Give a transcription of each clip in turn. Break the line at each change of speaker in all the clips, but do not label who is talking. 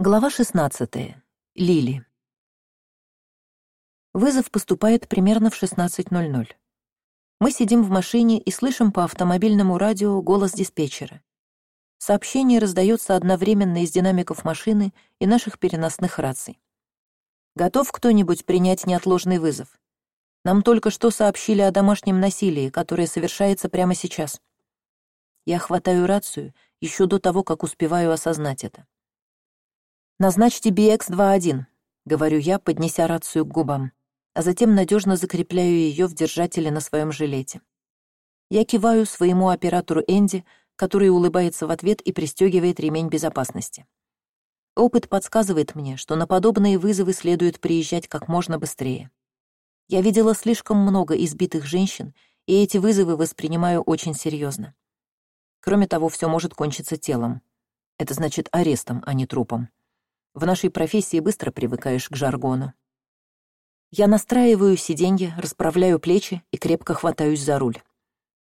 Глава 16. Лили. Вызов поступает примерно в 16.00. Мы сидим в машине и слышим по автомобильному радио голос диспетчера. Сообщение раздается одновременно из динамиков машины и наших переносных раций. Готов кто-нибудь принять неотложный вызов? Нам только что сообщили о домашнем насилии, которое совершается прямо сейчас. Я хватаю рацию еще до того, как успеваю осознать это. «Назначьте BX-21», — говорю я, поднеся рацию к губам, а затем надежно закрепляю ее в держателе на своем жилете. Я киваю своему оператору Энди, который улыбается в ответ и пристегивает ремень безопасности. Опыт подсказывает мне, что на подобные вызовы следует приезжать как можно быстрее. Я видела слишком много избитых женщин, и эти вызовы воспринимаю очень серьезно. Кроме того, все может кончиться телом. Это значит арестом, а не трупом. В нашей профессии быстро привыкаешь к жаргону. Я настраиваю сиденье, расправляю плечи и крепко хватаюсь за руль.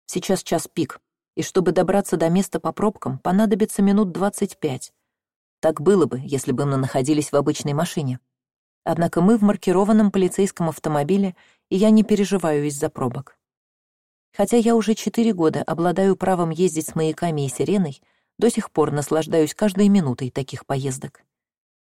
Сейчас час пик, и чтобы добраться до места по пробкам, понадобится минут двадцать пять. Так было бы, если бы мы находились в обычной машине. Однако мы в маркированном полицейском автомобиле, и я не переживаю из-за пробок. Хотя я уже четыре года обладаю правом ездить с маяками и сиреной, до сих пор наслаждаюсь каждой минутой таких поездок.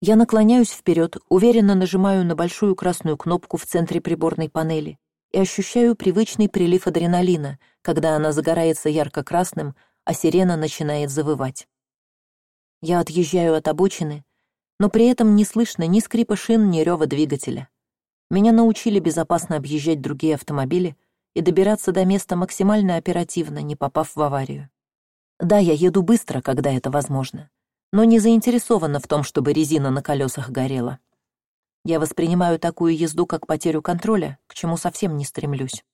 Я наклоняюсь вперед, уверенно нажимаю на большую красную кнопку в центре приборной панели и ощущаю привычный прилив адреналина, когда она загорается ярко-красным, а сирена начинает завывать. Я отъезжаю от обочины, но при этом не слышно ни скрипа шин, ни рева двигателя. Меня научили безопасно объезжать другие автомобили и добираться до места максимально оперативно, не попав в аварию. Да, я еду быстро, когда это возможно но не заинтересована в том, чтобы резина на колесах горела. Я воспринимаю такую езду как потерю контроля, к чему совсем не стремлюсь.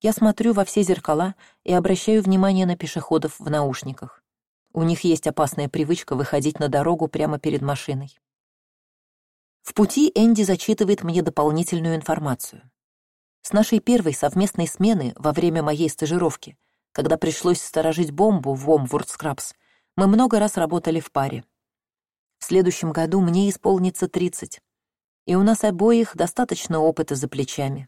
Я смотрю во все зеркала и обращаю внимание на пешеходов в наушниках. У них есть опасная привычка выходить на дорогу прямо перед машиной. В пути Энди зачитывает мне дополнительную информацию. С нашей первой совместной смены во время моей стажировки, когда пришлось сторожить бомбу в Омворд Скрабс, мы много раз работали в паре. В следующем году мне исполнится тридцать, и у нас обоих достаточно опыта за плечами.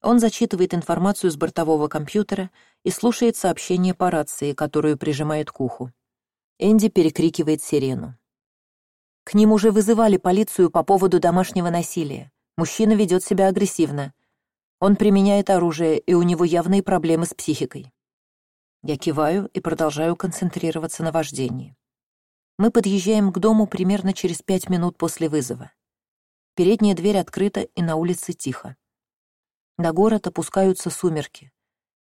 Он зачитывает информацию с бортового компьютера и слушает сообщение по рации, которую прижимает к уху. Энди перекрикивает сирену. К ним уже вызывали полицию по поводу домашнего насилия. Мужчина ведет себя агрессивно. Он применяет оружие, и у него явные проблемы с психикой. Я киваю и продолжаю концентрироваться на вождении. Мы подъезжаем к дому примерно через пять минут после вызова. Передняя дверь открыта, и на улице тихо. На город опускаются сумерки,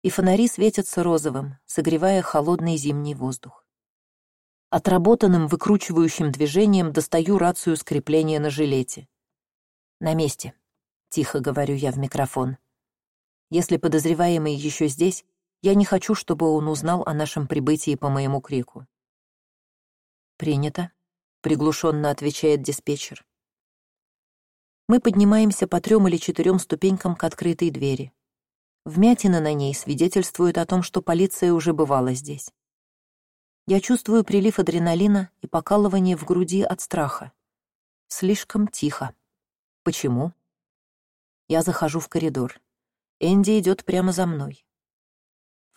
и фонари светятся розовым, согревая холодный зимний воздух. Отработанным выкручивающим движением достаю рацию скрепления на жилете. «На месте», — тихо говорю я в микрофон. «Если подозреваемый еще здесь, я не хочу, чтобы он узнал о нашем прибытии по моему крику. «Принято», — приглушенно отвечает диспетчер. Мы поднимаемся по трем или четырем ступенькам к открытой двери. Вмятина на ней свидетельствует о том, что полиция уже бывала здесь. Я чувствую прилив адреналина и покалывание в груди от страха. Слишком тихо. Почему? Я захожу в коридор. Энди идет прямо за мной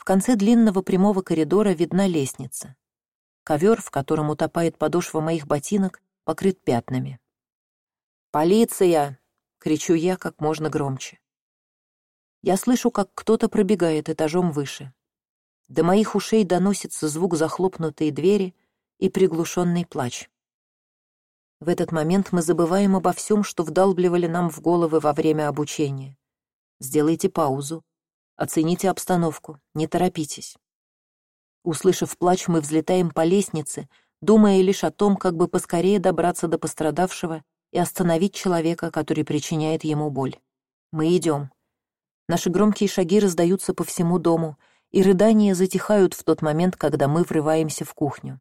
конце длинного прямого коридора видна лестница. Ковер, в котором утопает подошва моих ботинок, покрыт пятнами. «Полиция!» — кричу я как можно громче. Я слышу, как кто-то пробегает этажом выше. До моих ушей доносится звук захлопнутой двери и приглушенный плач. В этот момент мы забываем обо всем, что вдалбливали нам в головы во время обучения. Сделайте паузу, Оцените обстановку, не торопитесь. Услышав плач, мы взлетаем по лестнице, думая лишь о том, как бы поскорее добраться до пострадавшего и остановить человека, который причиняет ему боль. Мы идем. Наши громкие шаги раздаются по всему дому, и рыдания затихают в тот момент, когда мы врываемся в кухню.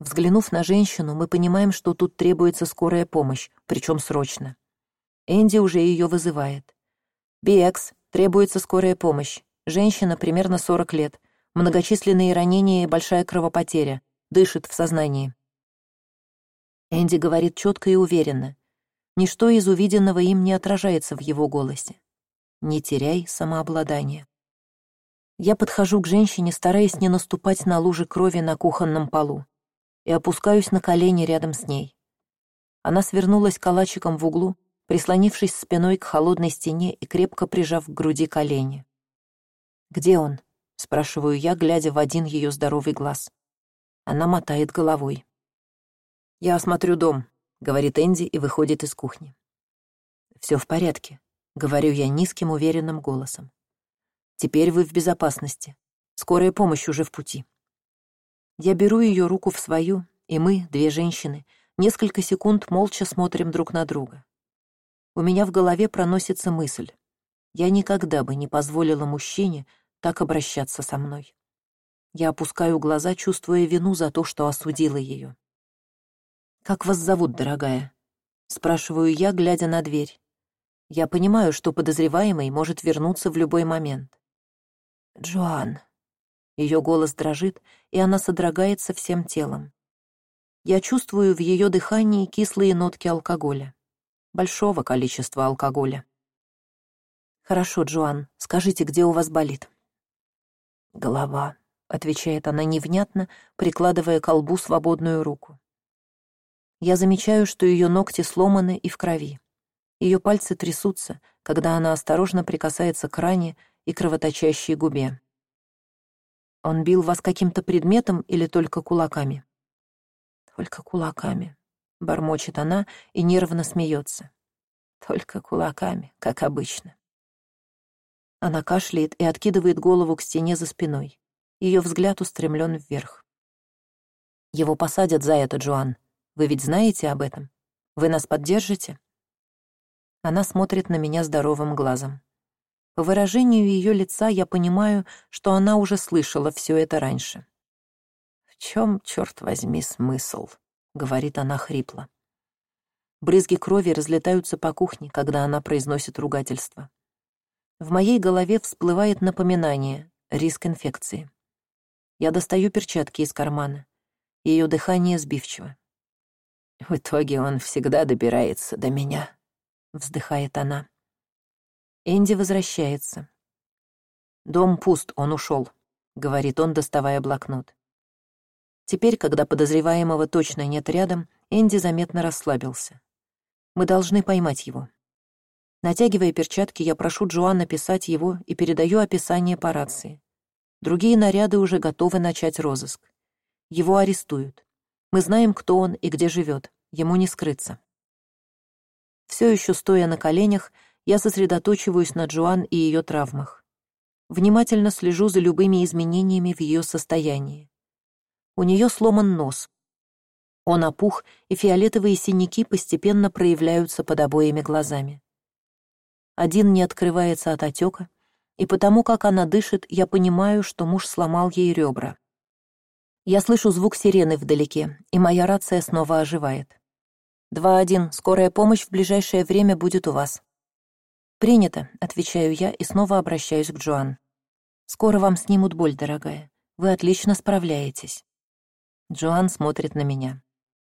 Взглянув на женщину, мы понимаем, что тут требуется скорая помощь, причем срочно. Энди уже ее вызывает. «Биэкс, Требуется скорая помощь. Женщина примерно 40 лет. Многочисленные ранения и большая кровопотеря. Дышит в сознании. Энди говорит четко и уверенно. Ничто из увиденного им не отражается в его голосе. Не теряй самообладание. Я подхожу к женщине, стараясь не наступать на лужи крови на кухонном полу, и опускаюсь на колени рядом с ней. Она свернулась калачиком в углу, прислонившись спиной к холодной стене и крепко прижав к груди колени. «Где он?» — спрашиваю я, глядя в один ее здоровый глаз. Она мотает головой. «Я осмотрю дом», — говорит Энди и выходит из кухни. «Все в порядке», — говорю я низким уверенным голосом. «Теперь вы в безопасности. Скорая помощь уже в пути». Я беру ее руку в свою, и мы, две женщины, несколько секунд молча смотрим друг на друга. У меня в голове проносится мысль. Я никогда бы не позволила мужчине так обращаться со мной. Я опускаю глаза, чувствуя вину за то, что осудила ее. «Как вас зовут, дорогая?» Спрашиваю я, глядя на дверь. Я понимаю, что подозреваемый может вернуться в любой момент. «Джоан». Ее голос дрожит, и она содрогается всем телом. Я чувствую в ее дыхании кислые нотки алкоголя. Большого количества алкоголя. «Хорошо, Джоан, скажите, где у вас болит?» «Голова», — отвечает она невнятно, прикладывая к колбу свободную руку. Я замечаю, что ее ногти сломаны и в крови. Ее пальцы трясутся, когда она осторожно прикасается к ране и кровоточащей губе. «Он бил вас каким-то предметом или только кулаками?» «Только кулаками», — бормочет она и нервно смеется. «Только кулаками, как обычно». Она кашляет и откидывает голову к стене за спиной. Ее взгляд устремлен вверх. «Его посадят за это, Джоан. Вы ведь знаете об этом? Вы нас поддержите?» Она смотрит на меня здоровым глазом. По выражению ее лица я понимаю, что она уже слышала все это раньше. «В чем, черт возьми, смысл?» — говорит она хрипло. Брызги крови разлетаются по кухне, когда она произносит ругательство. В моей голове всплывает напоминание — риск инфекции. Я достаю перчатки из кармана. Ее дыхание сбивчиво. «В итоге он всегда добирается до меня», — вздыхает она. Энди возвращается. «Дом пуст, он ушел», — говорит он, доставая блокнот. Теперь, когда подозреваемого точно нет рядом, Энди заметно расслабился. Мы должны поймать его. Натягивая перчатки, я прошу Джоан написать его и передаю описание по рации. Другие наряды уже готовы начать розыск. Его арестуют. Мы знаем, кто он и где живет. Ему не скрыться. Все еще стоя на коленях, я сосредоточиваюсь на Джоан и ее травмах. Внимательно слежу за любыми изменениями в ее состоянии. У нее сломан нос. Он опух, и фиолетовые синяки постепенно проявляются под обоими глазами. Один не открывается от отека, и потому как она дышит, я понимаю, что муж сломал ей ребра. Я слышу звук сирены вдалеке, и моя рация снова оживает. «Два один, скорая помощь в ближайшее время будет у вас». «Принято», — отвечаю я и снова обращаюсь к Джоан. «Скоро вам снимут боль, дорогая. Вы отлично справляетесь». Джоан смотрит на меня.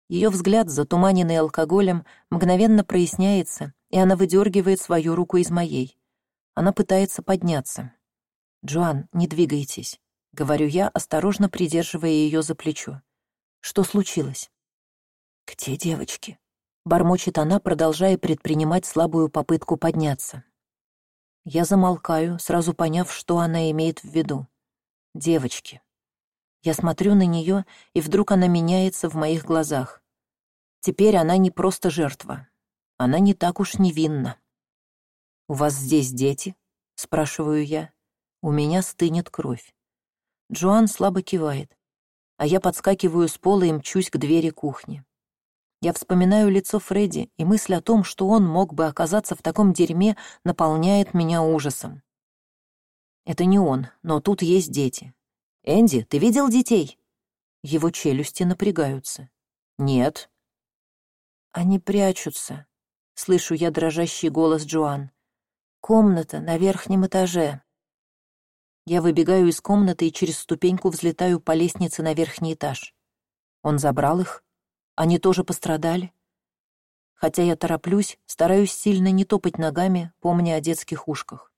Ее взгляд, затуманенный алкоголем, мгновенно проясняется, и она выдергивает свою руку из моей. Она пытается подняться. «Джоан, не двигайтесь», — говорю я, осторожно придерживая ее за плечо. «Что случилось?» «Где девочки?» — бормочет она, продолжая предпринимать слабую попытку подняться. Я замолкаю, сразу поняв, что она имеет в виду. «Девочки». Я смотрю на нее, и вдруг она меняется в моих глазах. Теперь она не просто жертва. Она не так уж невинна. «У вас здесь дети?» — спрашиваю я. У меня стынет кровь. Джоан слабо кивает, а я подскакиваю с пола и мчусь к двери кухни. Я вспоминаю лицо Фредди, и мысль о том, что он мог бы оказаться в таком дерьме, наполняет меня ужасом. Это не он, но тут есть дети. «Энди, ты видел детей?» Его челюсти напрягаются. «Нет». «Они прячутся», — слышу я дрожащий голос Джоан. «Комната на верхнем этаже». Я выбегаю из комнаты и через ступеньку взлетаю по лестнице на верхний этаж. Он забрал их? Они тоже пострадали? Хотя я тороплюсь, стараюсь сильно не топать ногами, помня о детских ушках.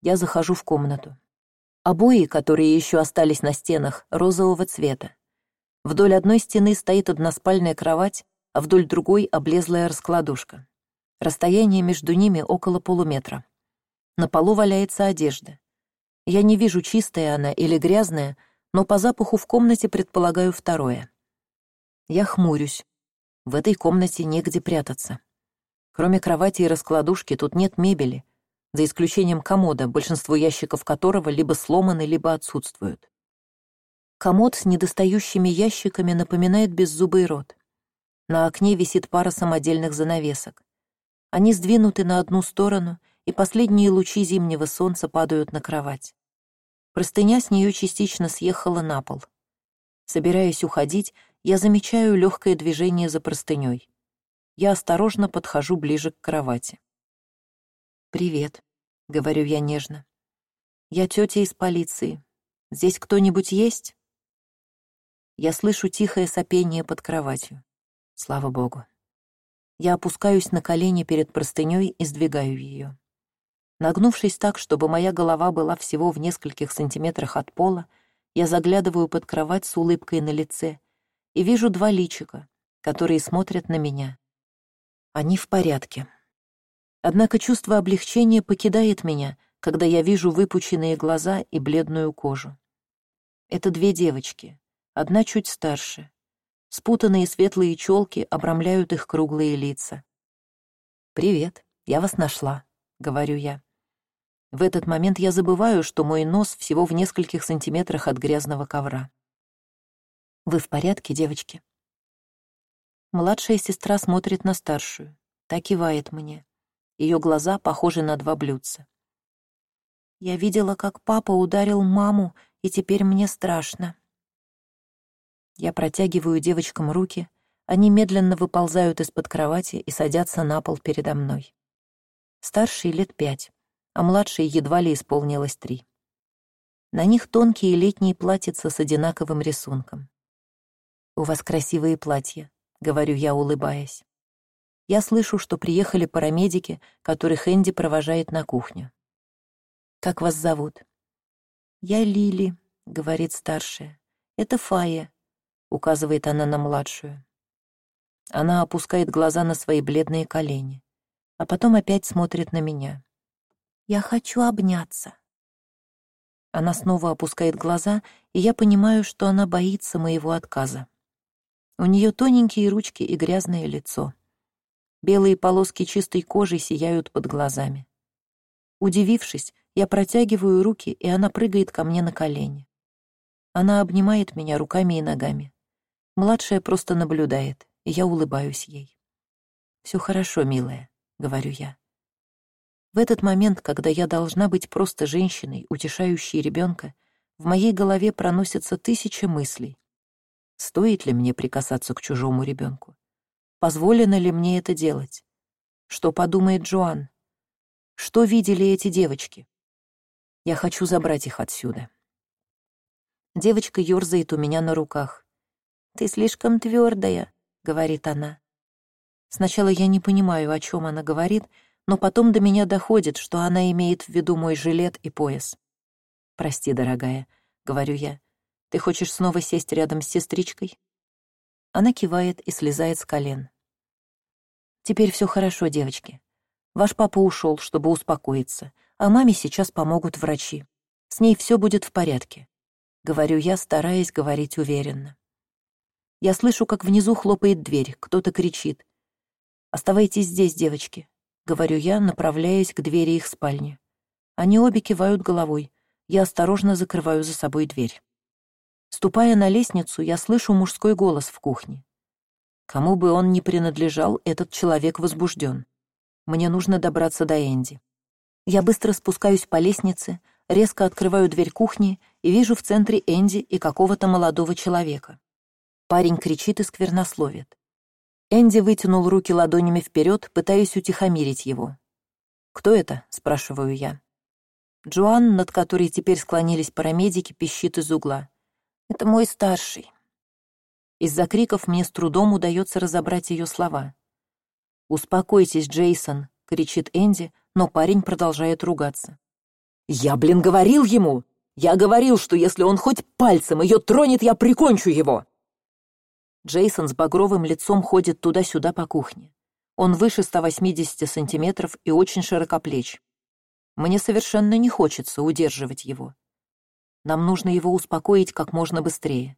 Я захожу в комнату. Обои, которые еще остались на стенах, розового цвета. Вдоль одной стены стоит односпальная кровать, а вдоль другой — облезлая раскладушка. Расстояние между ними около полуметра. На полу валяется одежда. Я не вижу, чистая она или грязная, но по запаху в комнате предполагаю второе. Я хмурюсь. В этой комнате негде прятаться. Кроме кровати и раскладушки тут нет мебели, за исключением комода, большинство ящиков которого либо сломаны, либо отсутствуют. Комод с недостающими ящиками напоминает беззубый рот. На окне висит пара самодельных занавесок. Они сдвинуты на одну сторону, и последние лучи зимнего солнца падают на кровать. Простыня с нее частично съехала на пол. Собираясь уходить, я замечаю легкое движение за простыней. Я осторожно подхожу ближе к кровати. «Привет», — говорю я нежно. «Я тетя из полиции. Здесь кто-нибудь есть?» Я слышу тихое сопение под кроватью. Слава богу. Я опускаюсь на колени перед простыней и сдвигаю ее. Нагнувшись так, чтобы моя голова была всего в нескольких сантиметрах от пола, я заглядываю под кровать с улыбкой на лице и вижу два личика, которые смотрят на меня. Они в порядке. Однако чувство облегчения покидает меня, когда я вижу выпученные глаза и бледную кожу. Это две девочки, одна чуть старше. Спутанные светлые челки обрамляют их круглые лица. «Привет, я вас нашла», — говорю я. В этот момент я забываю, что мой нос всего в нескольких сантиметрах от грязного ковра. «Вы в порядке, девочки?» Младшая сестра смотрит на старшую, так кивает мне. Ее глаза похожи на два блюдца. Я видела, как папа ударил маму, и теперь мне страшно. Я протягиваю девочкам руки, они медленно выползают из-под кровати и садятся на пол передо мной. Старший лет пять, а младшей едва ли исполнилось три. На них тонкие летние платьица с одинаковым рисунком. «У вас красивые платья», — говорю я, улыбаясь я слышу, что приехали парамедики, которых Энди провожает на кухню. «Как вас зовут?» «Я Лили», — говорит старшая. «Это Фая», — указывает она на младшую. Она опускает глаза на свои бледные колени, а потом опять смотрит на меня. «Я хочу обняться». Она снова опускает глаза, и я понимаю, что она боится моего отказа. У нее тоненькие ручки и грязное лицо. Белые полоски чистой кожи сияют под глазами. Удивившись, я протягиваю руки, и она прыгает ко мне на колени. Она обнимает меня руками и ногами. Младшая просто наблюдает, и я улыбаюсь ей. «Все хорошо, милая», — говорю я. В этот момент, когда я должна быть просто женщиной, утешающей ребенка, в моей голове проносятся тысячи мыслей. Стоит ли мне прикасаться к чужому ребенку? Позволено ли мне это делать? Что подумает Джоан? Что видели эти девочки? Я хочу забрать их отсюда. Девочка ёрзает у меня на руках. «Ты слишком твердая, говорит она. Сначала я не понимаю, о чем она говорит, но потом до меня доходит, что она имеет в виду мой жилет и пояс. «Прости, дорогая», — говорю я. «Ты хочешь снова сесть рядом с сестричкой?» Она кивает и слезает с колен. «Теперь все хорошо, девочки. Ваш папа ушел, чтобы успокоиться, а маме сейчас помогут врачи. С ней все будет в порядке», — говорю я, стараясь говорить уверенно. Я слышу, как внизу хлопает дверь, кто-то кричит. «Оставайтесь здесь, девочки», — говорю я, направляясь к двери их спальни. Они обе кивают головой. Я осторожно закрываю за собой дверь. Ступая на лестницу, я слышу мужской голос в кухне. Кому бы он ни принадлежал, этот человек возбужден. Мне нужно добраться до Энди. Я быстро спускаюсь по лестнице, резко открываю дверь кухни и вижу в центре Энди и какого-то молодого человека. Парень кричит и сквернословит. Энди вытянул руки ладонями вперед, пытаясь утихомирить его. «Кто это?» — спрашиваю я. Джоан, над которой теперь склонились парамедики, пищит из угла. Это мой старший. Из-за криков мне с трудом удается разобрать ее слова. «Успокойтесь, Джейсон!» — кричит Энди, но парень продолжает ругаться.
«Я, блин, говорил ему! Я говорил, что если он хоть пальцем ее тронет, я прикончу его!»
Джейсон с багровым лицом ходит туда-сюда по кухне. Он выше 180 сантиметров и очень широкоплеч. Мне совершенно не хочется удерживать его. Нам нужно его успокоить как можно быстрее.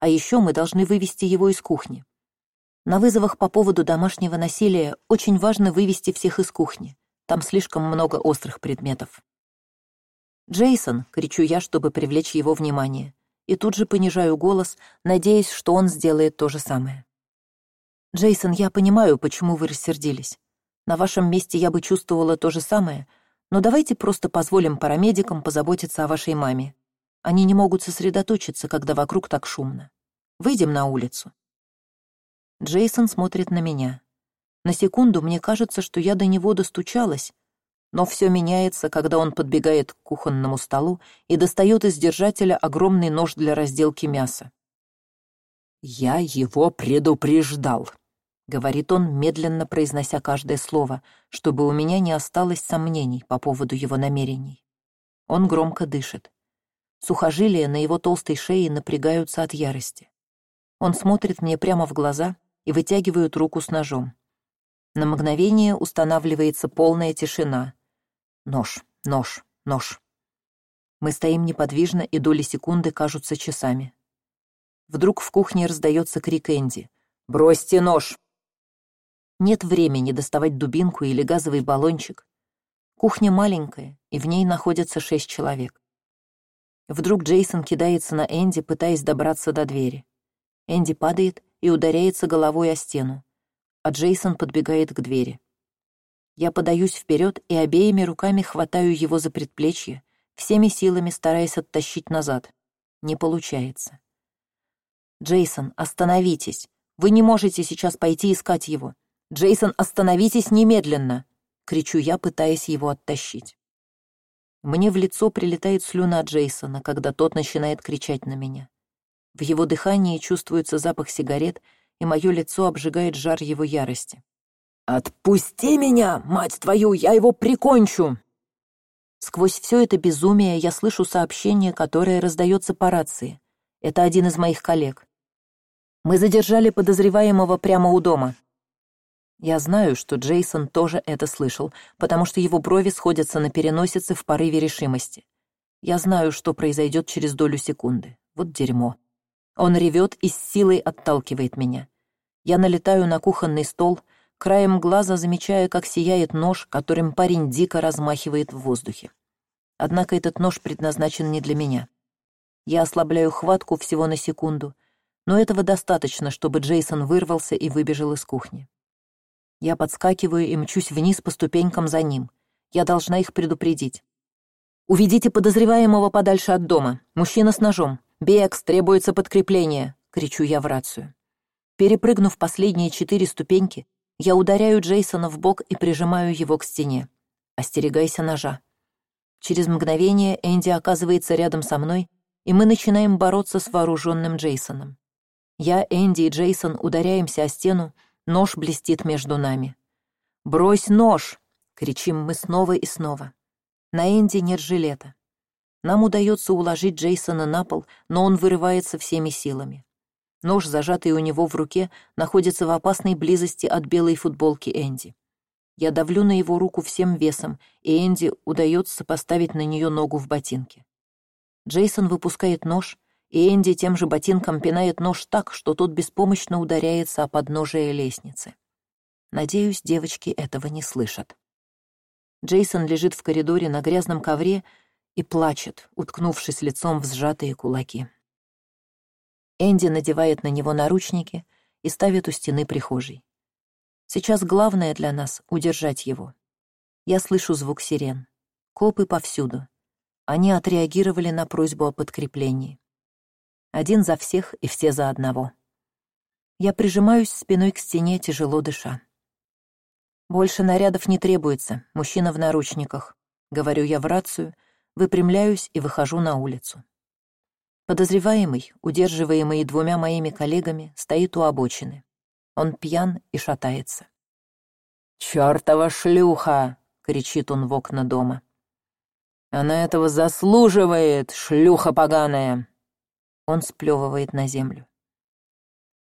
А еще мы должны вывести его из кухни. На вызовах по поводу домашнего насилия очень важно вывести всех из кухни. Там слишком много острых предметов. «Джейсон!» — кричу я, чтобы привлечь его внимание. И тут же понижаю голос, надеясь, что он сделает то же самое. «Джейсон, я понимаю, почему вы рассердились. На вашем месте я бы чувствовала то же самое, но давайте просто позволим парамедикам позаботиться о вашей маме. Они не могут сосредоточиться, когда вокруг так шумно. Выйдем на улицу». Джейсон смотрит на меня. На секунду мне кажется, что я до него достучалась, но все меняется, когда он подбегает к кухонному столу и достает из держателя огромный нож для разделки мяса.
«Я его предупреждал», —
говорит он, медленно произнося каждое слово, чтобы у меня не осталось сомнений по поводу его намерений. Он громко дышит. Сухожилия на его толстой шее напрягаются от ярости. Он смотрит мне прямо в глаза и вытягивает руку с ножом. На мгновение устанавливается полная тишина. Нож, нож, нож. Мы стоим неподвижно, и доли секунды кажутся часами. Вдруг в кухне раздается крик Энди. «Бросьте нож!» Нет времени доставать дубинку или газовый баллончик. Кухня маленькая, и в ней находятся шесть человек. Вдруг Джейсон кидается на Энди, пытаясь добраться до двери. Энди падает и ударяется головой о стену, а Джейсон подбегает к двери. Я подаюсь вперед и обеими руками хватаю его за предплечье, всеми силами стараясь оттащить назад. Не получается. «Джейсон, остановитесь! Вы не можете сейчас пойти искать его! «Джейсон, остановитесь немедленно!» — кричу я, пытаясь его оттащить. Мне в лицо прилетает слюна Джейсона, когда тот начинает кричать на меня. В его дыхании чувствуется запах сигарет, и мое лицо обжигает жар его ярости.
«Отпусти меня, мать твою, я его прикончу!»
Сквозь все это безумие я слышу сообщение, которое раздается по рации. Это один из моих коллег. «Мы задержали подозреваемого прямо у дома. Я знаю, что Джейсон тоже это слышал, потому что его брови сходятся на переносице в порыве решимости. Я знаю, что произойдет через долю секунды. Вот дерьмо. Он ревет и с силой отталкивает меня. Я налетаю на кухонный стол, краем глаза замечая, как сияет нож, которым парень дико размахивает в воздухе. Однако этот нож предназначен не для меня. Я ослабляю хватку всего на секунду, но этого достаточно, чтобы Джейсон вырвался и выбежал из кухни. Я подскакиваю и мчусь вниз по ступенькам за ним. Я должна их предупредить. «Уведите подозреваемого подальше от дома. Мужчина с ножом. Бекс, требуется подкрепление!» — кричу я в рацию. Перепрыгнув последние четыре ступеньки, я ударяю Джейсона в бок и прижимаю его к стене. Остерегайся ножа. Через мгновение Энди оказывается рядом со мной, и мы начинаем бороться с вооруженным Джейсоном. Я, Энди и Джейсон ударяемся о стену, Нож блестит между нами. «Брось нож!» — кричим мы снова и снова. На Энди нет жилета. Нам удается уложить Джейсона на пол, но он вырывается всеми силами. Нож, зажатый у него в руке, находится в опасной близости от белой футболки Энди. Я давлю на его руку всем весом, и Энди удается поставить на нее ногу в ботинке. Джейсон выпускает нож, и Энди тем же ботинком пинает нож так, что тот беспомощно ударяется о подножие лестницы. Надеюсь, девочки этого не слышат. Джейсон лежит в коридоре на грязном ковре и плачет, уткнувшись лицом в сжатые кулаки. Энди надевает на него наручники и ставит у стены прихожей. Сейчас главное для нас — удержать его. Я слышу звук сирен. Копы повсюду. Они отреагировали на просьбу о подкреплении. Один за всех и все за одного. Я прижимаюсь спиной к стене, тяжело дыша. «Больше нарядов не требуется, мужчина в наручниках», — говорю я в рацию, выпрямляюсь и выхожу на улицу. Подозреваемый, удерживаемый двумя моими коллегами, стоит у обочины. Он пьян и шатается.
«Чёртова шлюха!» — кричит он в окна дома. «Она этого заслуживает, шлюха поганая!»
Он сплевывает на землю.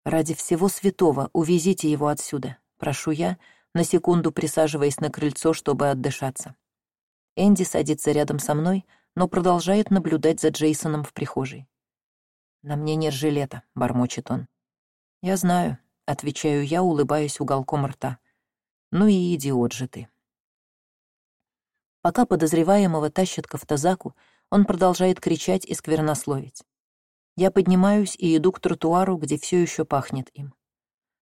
«Ради всего святого увезите его отсюда», — прошу я, на секунду присаживаясь на крыльцо, чтобы отдышаться. Энди садится рядом со мной, но продолжает наблюдать за Джейсоном в прихожей. «На мне нет жилета», — бормочет он. «Я знаю», — отвечаю я, улыбаясь уголком рта. «Ну и идиот же ты». Пока подозреваемого тащат к автозаку, он продолжает кричать и сквернословить. Я поднимаюсь и иду к тротуару, где все еще пахнет им.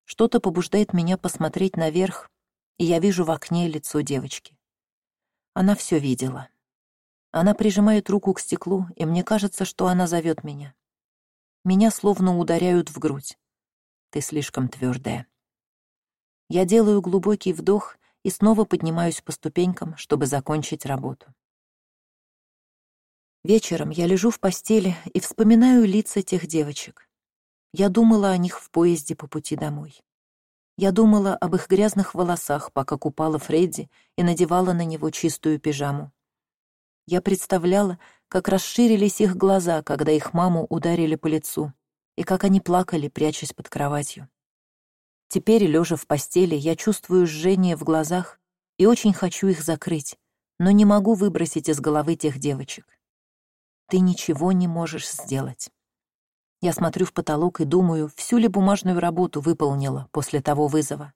Что-то побуждает меня посмотреть наверх, и я вижу в окне лицо девочки. Она все видела. Она прижимает руку к стеклу, и мне кажется, что она зовет меня. Меня словно ударяют в грудь. Ты слишком твердая. Я делаю глубокий вдох и снова поднимаюсь по ступенькам, чтобы закончить работу. Вечером я лежу в постели и вспоминаю лица тех девочек. Я думала о них в поезде по пути домой. Я думала об их грязных волосах, пока купала Фредди и надевала на него чистую пижаму. Я представляла, как расширились их глаза, когда их маму ударили по лицу, и как они плакали, прячась под кроватью. Теперь, лежа в постели, я чувствую жжение в глазах и очень хочу их закрыть, но не могу выбросить из головы тех девочек. Ты ничего не можешь сделать. Я смотрю в потолок и думаю, всю ли бумажную работу выполнила после того вызова.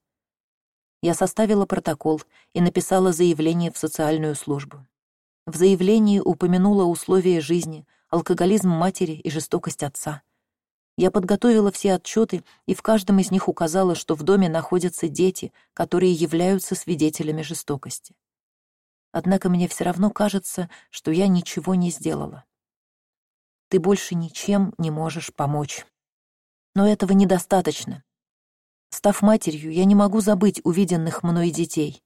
Я составила протокол и написала заявление в социальную службу. В заявлении упомянула условия жизни, алкоголизм матери и жестокость отца. Я подготовила все отчеты и в каждом из них указала, что в доме находятся дети, которые являются свидетелями жестокости. Однако мне все равно кажется, что я ничего не сделала. Ты больше ничем не можешь помочь. Но этого недостаточно. Став матерью, я не могу забыть увиденных мной детей.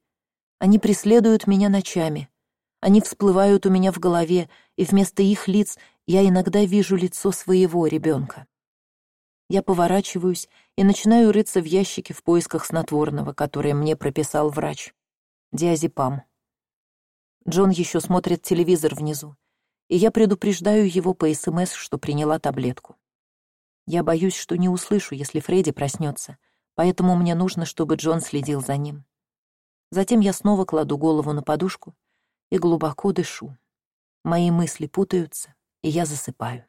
Они преследуют меня ночами, они всплывают у меня в голове, и вместо их лиц я иногда вижу лицо своего ребенка. Я поворачиваюсь и начинаю рыться в ящике в поисках снотворного, которое мне прописал врач. Диазепам. Джон еще смотрит телевизор внизу, и я предупреждаю его по СМС, что приняла таблетку. Я боюсь, что не услышу, если Фредди проснется, поэтому мне нужно, чтобы Джон следил за ним. Затем я снова кладу голову на подушку и глубоко дышу. Мои мысли путаются, и я засыпаю.